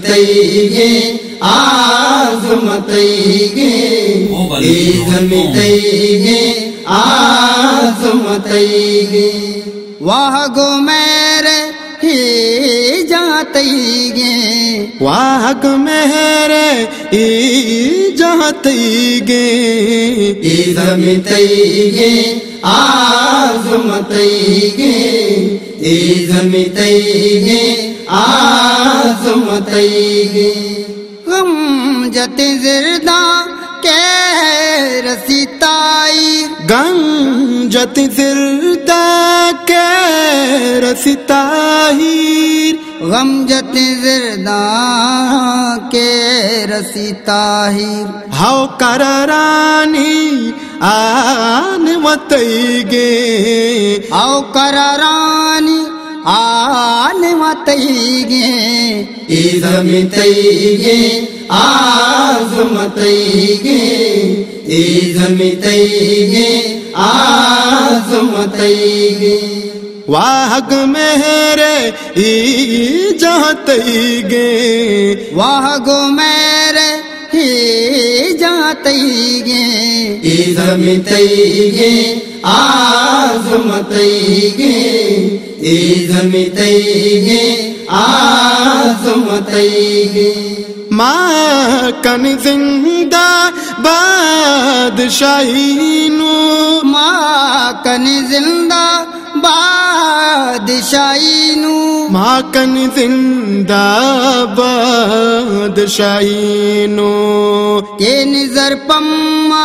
تیگے آزم واہ گو ہی جہاں واہ گو میرے ہی جہاں تیگے ایزم تیگے آزم تیگے ایزم تیگے آزمتئی غم جت زردہ کے رسی تائی گم جت زردہ کے رسی تاہیر غم جت زردہ کے رسی تاہیر ہاو کررانی آن و گے۔ ہاو کررانی متیگے ಈದಮಿತೈಗೆ ಆಜುಮತೈಗೆ ಈದಮಿತೈಗೆ ಆಜುಮತೈಗೆ ವಾಹಕ ಮೇರೆ ಈ ಜಾತೈಗೆ واہ گو میرے ہی آزمتئی گے اے زمتئی گے آزمتئی گے ماں کن زندہ بادشاہی نو ماں کن زندہ بادشاہی نو ماں کن زندہ بادشاہی نو کے نظر پما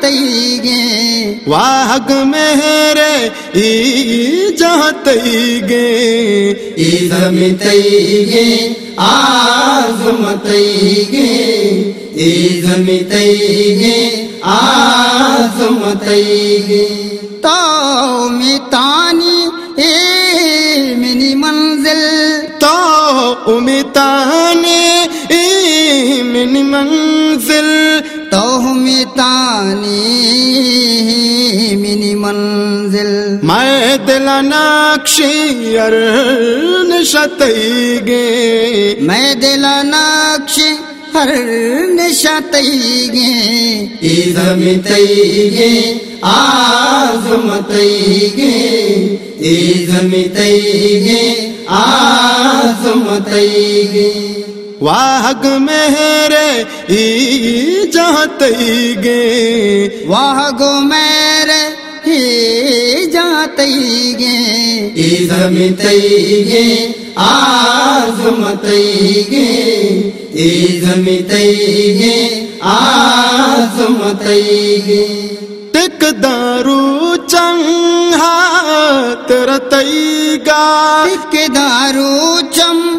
تئی گے واہگ میرے ای جہاں تئی گے ای زمیں تئی گے آزم تئی گے ای زمیں گے آزم تئی گے تو میں اے منی منزل۔ تو امیتانے اے منی منزل۔ تانی منی منزل میں دل ناکشی نشتئی گے۔ میں دل ناکشی ہر نشتئی گے۔ عید تئی گے آزم تئی گے۔ عید تئی گے آزم تئی گے۔ واہگ میرے ای جہت گے۔ واہگ میرے ای جہت گے۔ ای زمین گے آزم تئی گے۔ ای زمین گے آزم گے۔ تک دارو چنگ ہاتھ رتئی گا۔ تک دارو چم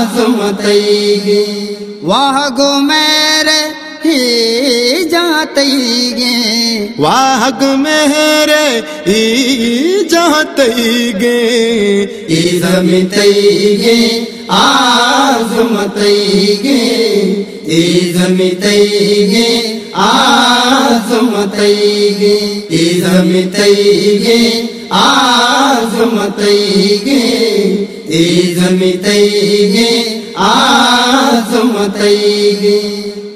جاتی گے واہ گو میرے ہی جاتی گے واہ گو میرے ہی جاتی گے ایزم تئی گے آزم تئی گے ایزم تئی گے آزم تئی گے ایزم تئی گے آزم تئی گے ایزم تئی گے رحمتيه